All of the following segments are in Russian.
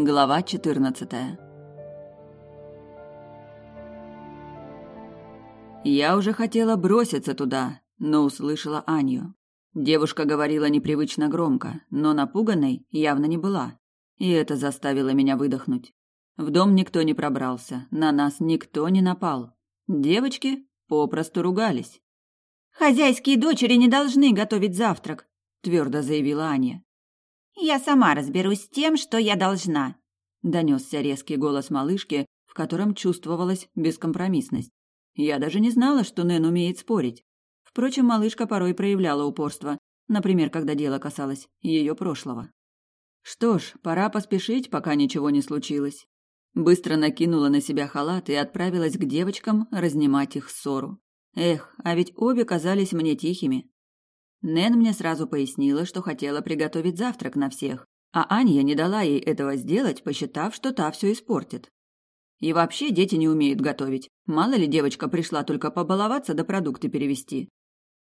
Глава 14. Я уже хотела броситься туда, но услышала Аню. Девушка говорила непривычно громко, но напуганной явно не была. И это заставило меня выдохнуть. В дом никто не пробрался, на нас никто не напал. Девочки попросту ругались. «Хозяйские дочери не должны готовить завтрак», – твердо заявила Аня. «Я сама разберусь с тем, что я должна», — донесся резкий голос малышки, в котором чувствовалась бескомпромиссность. Я даже не знала, что Нэн умеет спорить. Впрочем, малышка порой проявляла упорство, например, когда дело касалось ее прошлого. Что ж, пора поспешить, пока ничего не случилось. Быстро накинула на себя халат и отправилась к девочкам разнимать их ссору. Эх, а ведь обе казались мне тихими. Нэн мне сразу пояснила, что хотела приготовить завтрак на всех, а Анья не дала ей этого сделать, посчитав, что та все испортит. И вообще дети не умеют готовить. Мало ли девочка пришла только побаловаться да продукты перевести.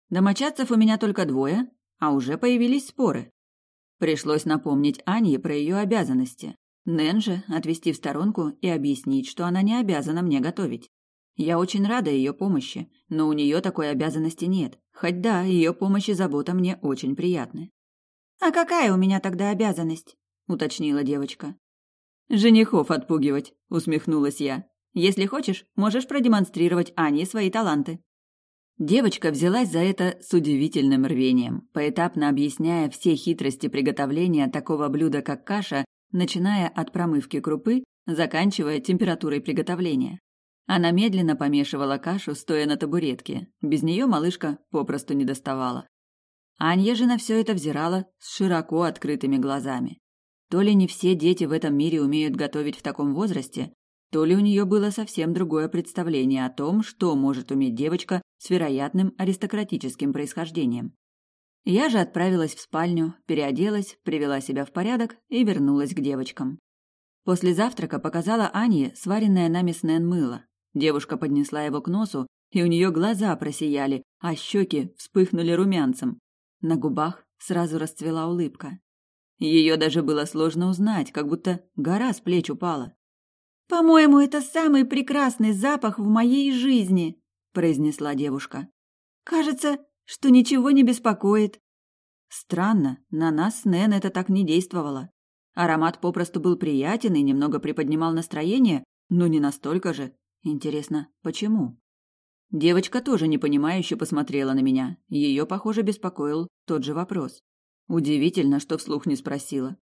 Домочадцев у меня только двое, а уже появились споры. Пришлось напомнить Анье про ее обязанности. Нэн же отвести в сторонку и объяснить, что она не обязана мне готовить. Я очень рада ее помощи, но у нее такой обязанности нет. Хоть да, ее помощь и забота мне очень приятны. «А какая у меня тогда обязанность?» – уточнила девочка. «Женихов отпугивать», – усмехнулась я. «Если хочешь, можешь продемонстрировать Ане свои таланты». Девочка взялась за это с удивительным рвением, поэтапно объясняя все хитрости приготовления такого блюда, как каша, начиная от промывки крупы, заканчивая температурой приготовления. Она медленно помешивала кашу, стоя на табуретке. Без нее малышка попросту не доставала. Анья же на все это взирала с широко открытыми глазами. То ли не все дети в этом мире умеют готовить в таком возрасте, то ли у нее было совсем другое представление о том, что может уметь девочка с вероятным аристократическим происхождением. Я же отправилась в спальню, переоделась, привела себя в порядок и вернулась к девочкам. После завтрака показала Ане сваренное нами с Нэн мыло. Девушка поднесла его к носу, и у нее глаза просияли, а щеки вспыхнули румянцем. На губах сразу расцвела улыбка. Ее даже было сложно узнать, как будто гора с плеч упала. «По-моему, это самый прекрасный запах в моей жизни», – произнесла девушка. «Кажется, что ничего не беспокоит». Странно, на нас с Нэн это так не действовало. Аромат попросту был приятен и немного приподнимал настроение, но не настолько же, Интересно, почему? Девочка тоже непонимающе посмотрела на меня. Ее, похоже, беспокоил тот же вопрос. Удивительно, что вслух не спросила.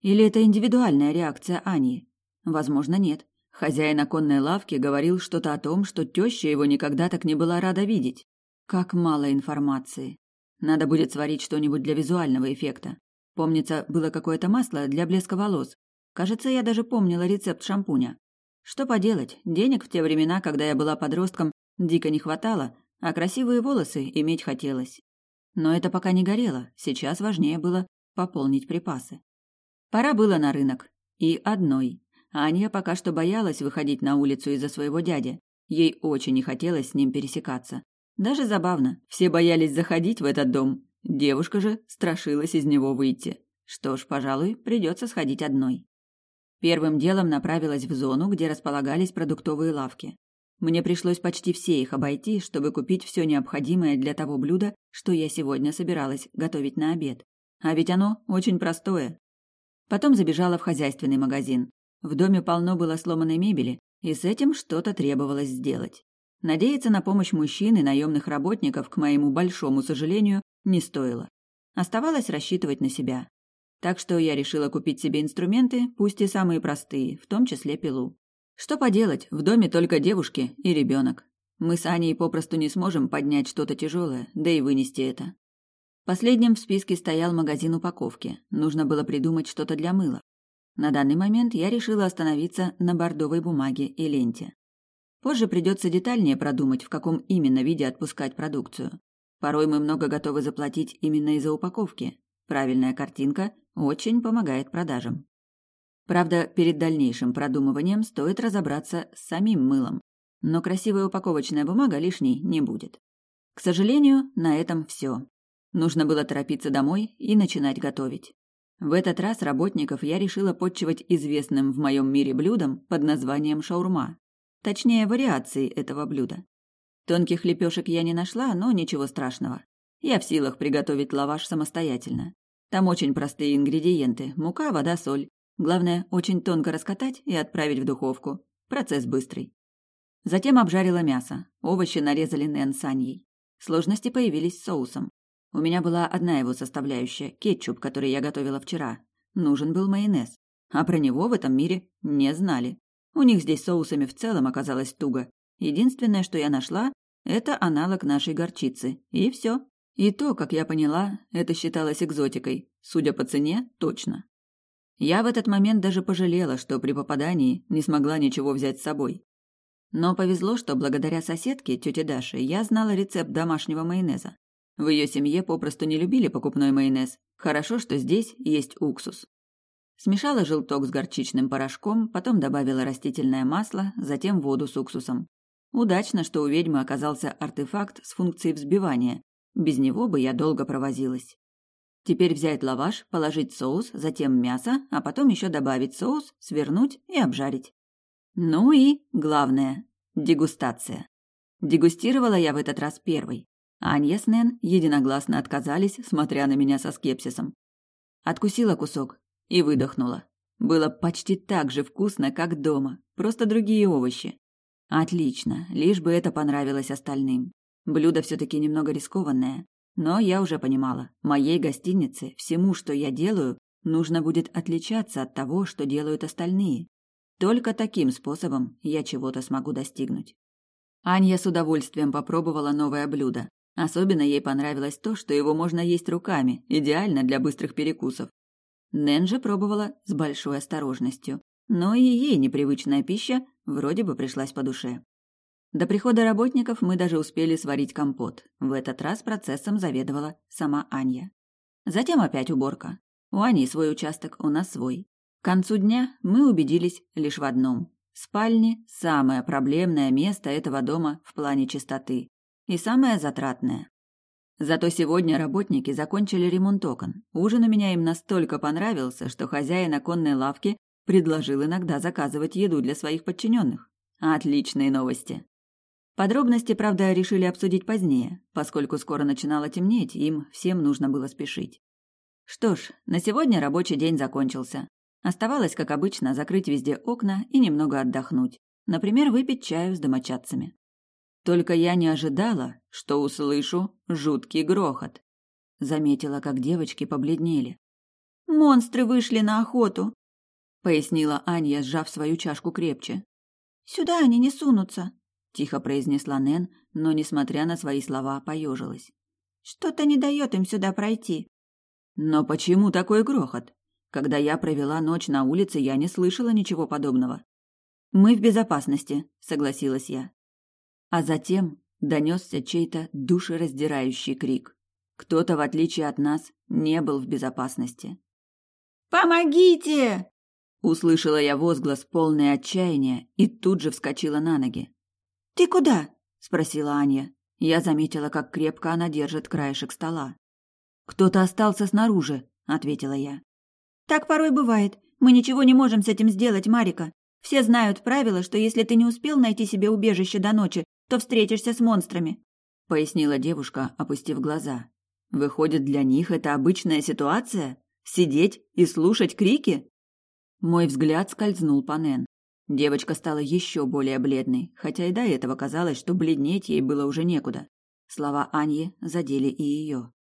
Или это индивидуальная реакция Ани? Возможно, нет. Хозяин оконной лавки говорил что-то о том, что теща его никогда так не была рада видеть. Как мало информации. Надо будет сварить что-нибудь для визуального эффекта. Помнится, было какое-то масло для блеска волос. Кажется, я даже помнила рецепт шампуня. Что поделать, денег в те времена, когда я была подростком, дико не хватало, а красивые волосы иметь хотелось. Но это пока не горело, сейчас важнее было пополнить припасы. Пора было на рынок. И одной. Аня пока что боялась выходить на улицу из-за своего дяди. Ей очень не хотелось с ним пересекаться. Даже забавно, все боялись заходить в этот дом. Девушка же страшилась из него выйти. Что ж, пожалуй, придется сходить одной. Первым делом направилась в зону, где располагались продуктовые лавки. Мне пришлось почти все их обойти, чтобы купить все необходимое для того блюда, что я сегодня собиралась готовить на обед. А ведь оно очень простое. Потом забежала в хозяйственный магазин. В доме полно было сломанной мебели, и с этим что-то требовалось сделать. Надеяться на помощь мужчин и наемных работников, к моему большому сожалению, не стоило. Оставалось рассчитывать на себя. Так что я решила купить себе инструменты, пусть и самые простые, в том числе пилу. Что поделать, в доме только девушки и ребенок. Мы с Аней попросту не сможем поднять что-то тяжелое, да и вынести это. Последним в списке стоял магазин упаковки. Нужно было придумать что-то для мыла. На данный момент я решила остановиться на бордовой бумаге и ленте. Позже придется детальнее продумать, в каком именно виде отпускать продукцию. Порой мы много готовы заплатить именно из-за упаковки. Правильная картинка очень помогает продажам. Правда, перед дальнейшим продумыванием стоит разобраться с самим мылом. Но красивая упаковочная бумага лишней не будет. К сожалению, на этом все. Нужно было торопиться домой и начинать готовить. В этот раз работников я решила подчивать известным в моем мире блюдом под названием шаурма. Точнее, вариации этого блюда. Тонких лепешек я не нашла, но ничего страшного. Я в силах приготовить лаваш самостоятельно. Там очень простые ингредиенты – мука, вода, соль. Главное, очень тонко раскатать и отправить в духовку. Процесс быстрый. Затем обжарила мясо. Овощи нарезали Нэн с Аньей. Сложности появились с соусом. У меня была одна его составляющая – кетчуп, который я готовила вчера. Нужен был майонез. А про него в этом мире не знали. У них здесь соусами в целом оказалось туго. Единственное, что я нашла, это аналог нашей горчицы. И все. И то, как я поняла, это считалось экзотикой. Судя по цене, точно. Я в этот момент даже пожалела, что при попадании не смогла ничего взять с собой. Но повезло, что благодаря соседке, тете Даше, я знала рецепт домашнего майонеза. В ее семье попросту не любили покупной майонез. Хорошо, что здесь есть уксус. Смешала желток с горчичным порошком, потом добавила растительное масло, затем воду с уксусом. Удачно, что у ведьмы оказался артефакт с функцией взбивания. Без него бы я долго провозилась. Теперь взять лаваш, положить соус, затем мясо, а потом еще добавить соус, свернуть и обжарить. Ну и, главное, дегустация. Дегустировала я в этот раз первой. Анья с Нэн единогласно отказались, смотря на меня со скепсисом. Откусила кусок и выдохнула. Было почти так же вкусно, как дома, просто другие овощи. Отлично, лишь бы это понравилось остальным. Блюдо все таки немного рискованное, но я уже понимала, моей гостинице, всему, что я делаю, нужно будет отличаться от того, что делают остальные. Только таким способом я чего-то смогу достигнуть. Анья с удовольствием попробовала новое блюдо. Особенно ей понравилось то, что его можно есть руками, идеально для быстрых перекусов. Нэн же пробовала с большой осторожностью, но и ей непривычная пища вроде бы пришлась по душе. До прихода работников мы даже успели сварить компот. В этот раз процессом заведовала сама Аня. Затем опять уборка. У Ани свой участок, у нас свой. К концу дня мы убедились лишь в одном. Спальни – самое проблемное место этого дома в плане чистоты. И самое затратное. Зато сегодня работники закончили ремонт окон. Ужин у меня им настолько понравился, что хозяин оконной лавки предложил иногда заказывать еду для своих подчиненных. Отличные новости. Подробности, правда, решили обсудить позднее, поскольку скоро начинало темнеть, им всем нужно было спешить. Что ж, на сегодня рабочий день закончился. Оставалось, как обычно, закрыть везде окна и немного отдохнуть. Например, выпить чаю с домочадцами. Только я не ожидала, что услышу жуткий грохот. Заметила, как девочки побледнели. «Монстры вышли на охоту», — пояснила Аня, сжав свою чашку крепче. «Сюда они не сунутся», — тихо произнесла Нэн, но, несмотря на свои слова, поежилась. «Что-то не дает им сюда пройти». «Но почему такой грохот?» Когда я провела ночь на улице, я не слышала ничего подобного. Мы в безопасности, согласилась я. А затем донесся чей-то душераздирающий крик. Кто-то, в отличие от нас, не был в безопасности. «Помогите!» Услышала я возглас, полный отчаяния, и тут же вскочила на ноги. «Ты куда?» – спросила Аня. Я заметила, как крепко она держит краешек стола. «Кто-то остался снаружи», – ответила я. Так порой бывает. Мы ничего не можем с этим сделать, Марика. Все знают правило, что если ты не успел найти себе убежище до ночи, то встретишься с монстрами», — пояснила девушка, опустив глаза. «Выходит, для них это обычная ситуация? Сидеть и слушать крики?» Мой взгляд скользнул по Нэн. Девочка стала еще более бледной, хотя и до этого казалось, что бледнеть ей было уже некуда. Слова Аньи задели и ее.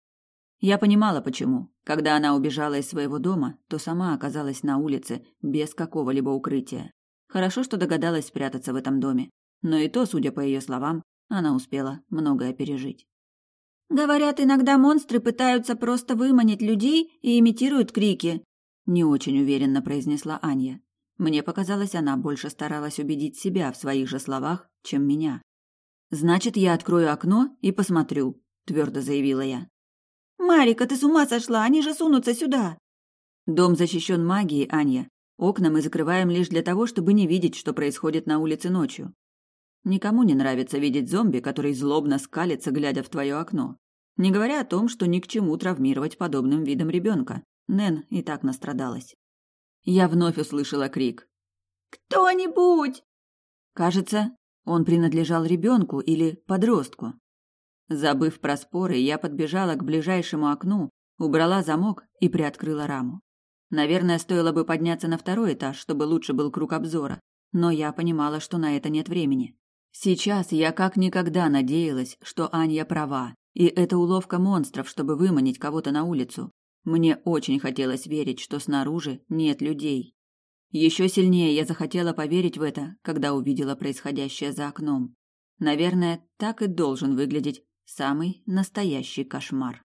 Я понимала, почему. Когда она убежала из своего дома, то сама оказалась на улице без какого-либо укрытия. Хорошо, что догадалась спрятаться в этом доме. Но и то, судя по ее словам, она успела многое пережить. «Говорят, иногда монстры пытаются просто выманить людей и имитируют крики», не очень уверенно произнесла Аня. Мне показалось, она больше старалась убедить себя в своих же словах, чем меня. «Значит, я открою окно и посмотрю», – твердо заявила я. «Марика, ты с ума сошла! Они же сунутся сюда!» «Дом защищен магией, Аня. Окна мы закрываем лишь для того, чтобы не видеть, что происходит на улице ночью. Никому не нравится видеть зомби, который злобно скалится, глядя в твое окно. Не говоря о том, что ни к чему травмировать подобным видом ребенка. Нэн и так настрадалась. Я вновь услышала крик. «Кто-нибудь!» Кажется, он принадлежал ребенку или подростку. Забыв про споры, я подбежала к ближайшему окну, убрала замок и приоткрыла раму. Наверное, стоило бы подняться на второй этаж, чтобы лучше был круг обзора, но я понимала, что на это нет времени. Сейчас я как никогда надеялась, что Аня права, и это уловка монстров, чтобы выманить кого-то на улицу. Мне очень хотелось верить, что снаружи нет людей. Еще сильнее я захотела поверить в это, когда увидела происходящее за окном. Наверное, так и должен выглядеть самый настоящий кошмар.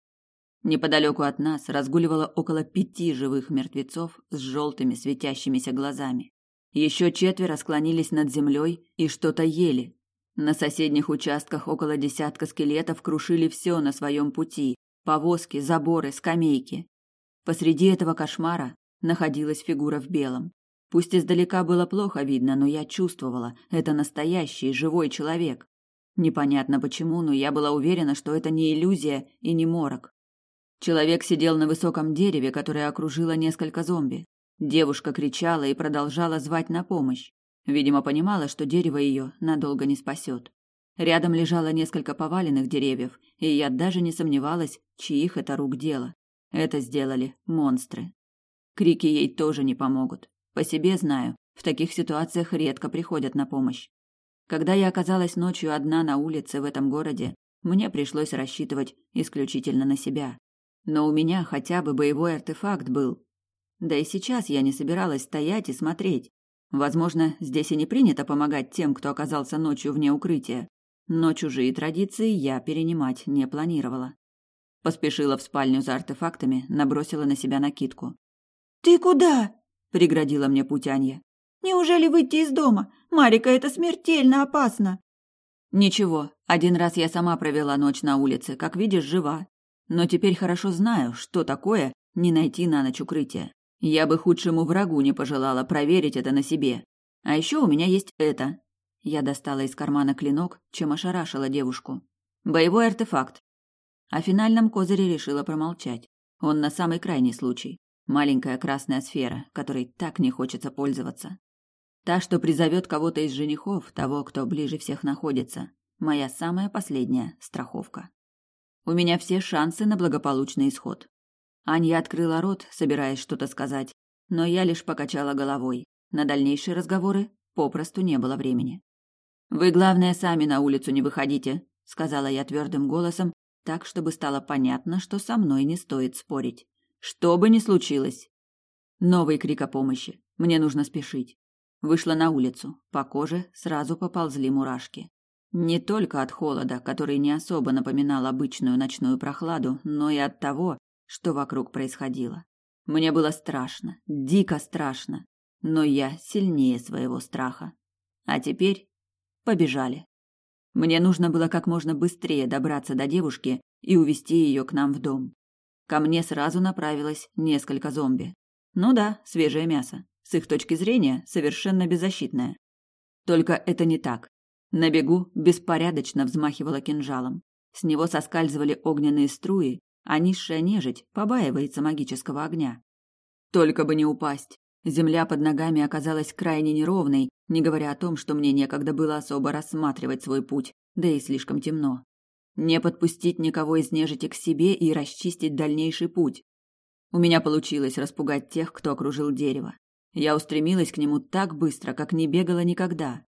Неподалеку от нас разгуливало около пяти живых мертвецов с желтыми светящимися глазами. Еще четверо склонились над землей и что-то ели. На соседних участках около десятка скелетов крушили все на своем пути, повозки, заборы, скамейки. Посреди этого кошмара находилась фигура в белом. Пусть издалека было плохо видно, но я чувствовала, это настоящий живой человек. Непонятно почему, но я была уверена, что это не иллюзия и не морок. Человек сидел на высоком дереве, которое окружило несколько зомби. Девушка кричала и продолжала звать на помощь. Видимо, понимала, что дерево ее надолго не спасет. Рядом лежало несколько поваленных деревьев, и я даже не сомневалась, чьих это рук дело. Это сделали монстры. Крики ей тоже не помогут. По себе знаю, в таких ситуациях редко приходят на помощь. Когда я оказалась ночью одна на улице в этом городе, мне пришлось рассчитывать исключительно на себя. Но у меня хотя бы боевой артефакт был. Да и сейчас я не собиралась стоять и смотреть. Возможно, здесь и не принято помогать тем, кто оказался ночью вне укрытия, но чужие традиции я перенимать не планировала. Поспешила в спальню за артефактами, набросила на себя накидку. «Ты куда?» – преградила мне путь Анья. «Неужели выйти из дома? Марика, это смертельно опасно!» «Ничего, один раз я сама провела ночь на улице, как видишь, жива. Но теперь хорошо знаю, что такое не найти на ночь укрытие. Я бы худшему врагу не пожелала проверить это на себе. А еще у меня есть это». Я достала из кармана клинок, чем ошарашила девушку. «Боевой артефакт. О финальном козыре решила промолчать. Он на самый крайний случай. Маленькая красная сфера, которой так не хочется пользоваться. Та, что призовет кого-то из женихов, того, кто ближе всех находится. Моя самая последняя страховка. У меня все шансы на благополучный исход. Аня открыла рот, собираясь что-то сказать, но я лишь покачала головой. На дальнейшие разговоры попросту не было времени. «Вы, главное, сами на улицу не выходите», — сказала я твердым голосом, так, чтобы стало понятно, что со мной не стоит спорить. Что бы ни случилось. Новый крик о помощи. Мне нужно спешить. Вышла на улицу. По коже сразу поползли мурашки. Не только от холода, который не особо напоминал обычную ночную прохладу, но и от того, что вокруг происходило. Мне было страшно, дико страшно, но я сильнее своего страха. А теперь побежали. Мне нужно было как можно быстрее добраться до девушки и увести ее к нам в дом. Ко мне сразу направилось несколько зомби. Ну да, свежее мясо. С их точки зрения, совершенно беззащитное. Только это не так. На бегу беспорядочно взмахивала кинжалом. С него соскальзывали огненные струи, а низшая нежить побаивается магического огня. Только бы не упасть. Земля под ногами оказалась крайне неровной, не говоря о том, что мне некогда было особо рассматривать свой путь, да и слишком темно. Не подпустить никого из нежити к себе и расчистить дальнейший путь. У меня получилось распугать тех, кто окружил дерево. Я устремилась к нему так быстро, как не бегала никогда.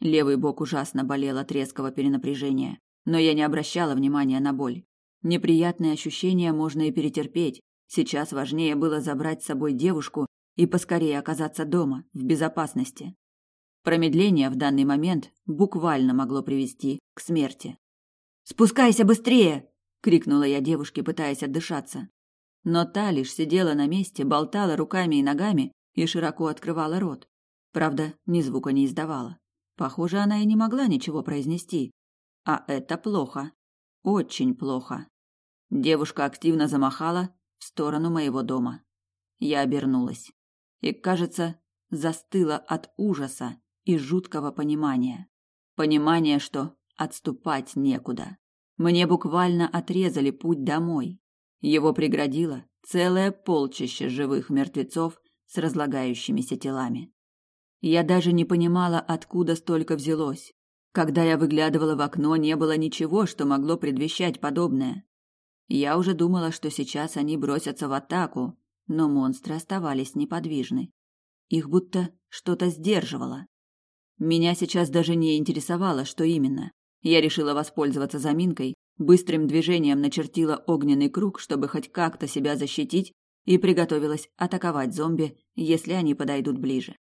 Левый бок ужасно болел от резкого перенапряжения, но я не обращала внимания на боль. Неприятные ощущения можно и перетерпеть. Сейчас важнее было забрать с собой девушку и поскорее оказаться дома, в безопасности. Промедление в данный момент буквально могло привести к смерти. «Спускайся быстрее!» — крикнула я девушке, пытаясь отдышаться. Но та лишь сидела на месте, болтала руками и ногами и широко открывала рот. Правда, ни звука не издавала. Похоже, она и не могла ничего произнести. А это плохо. Очень плохо. Девушка активно замахала в сторону моего дома. Я обернулась. И, кажется, застыла от ужаса и жуткого понимания. Понимание, что отступать некуда. Мне буквально отрезали путь домой. Его преградило целое полчище живых мертвецов с разлагающимися телами. Я даже не понимала, откуда столько взялось. Когда я выглядывала в окно, не было ничего, что могло предвещать подобное. Я уже думала, что сейчас они бросятся в атаку, но монстры оставались неподвижны. Их будто что-то сдерживало. Меня сейчас даже не интересовало, что именно. Я решила воспользоваться заминкой, быстрым движением начертила огненный круг, чтобы хоть как-то себя защитить, и приготовилась атаковать зомби, если они подойдут ближе.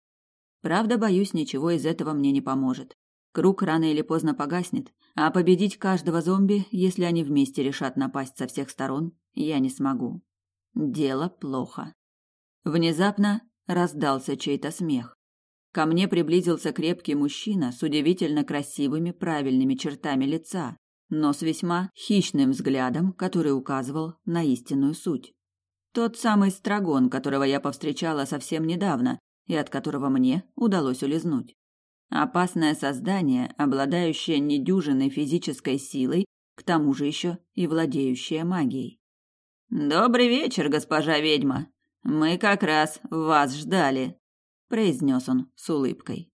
Правда, боюсь, ничего из этого мне не поможет. Круг рано или поздно погаснет, а победить каждого зомби, если они вместе решат напасть со всех сторон, я не смогу. Дело плохо. Внезапно раздался чей-то смех. Ко мне приблизился крепкий мужчина с удивительно красивыми правильными чертами лица, но с весьма хищным взглядом, который указывал на истинную суть. Тот самый Страгон, которого я повстречала совсем недавно и от которого мне удалось улизнуть. Опасное создание, обладающее недюжинной физической силой, к тому же еще и владеющее магией. «Добрый вечер, госпожа ведьма. Мы как раз вас ждали», произнес он с улыбкой.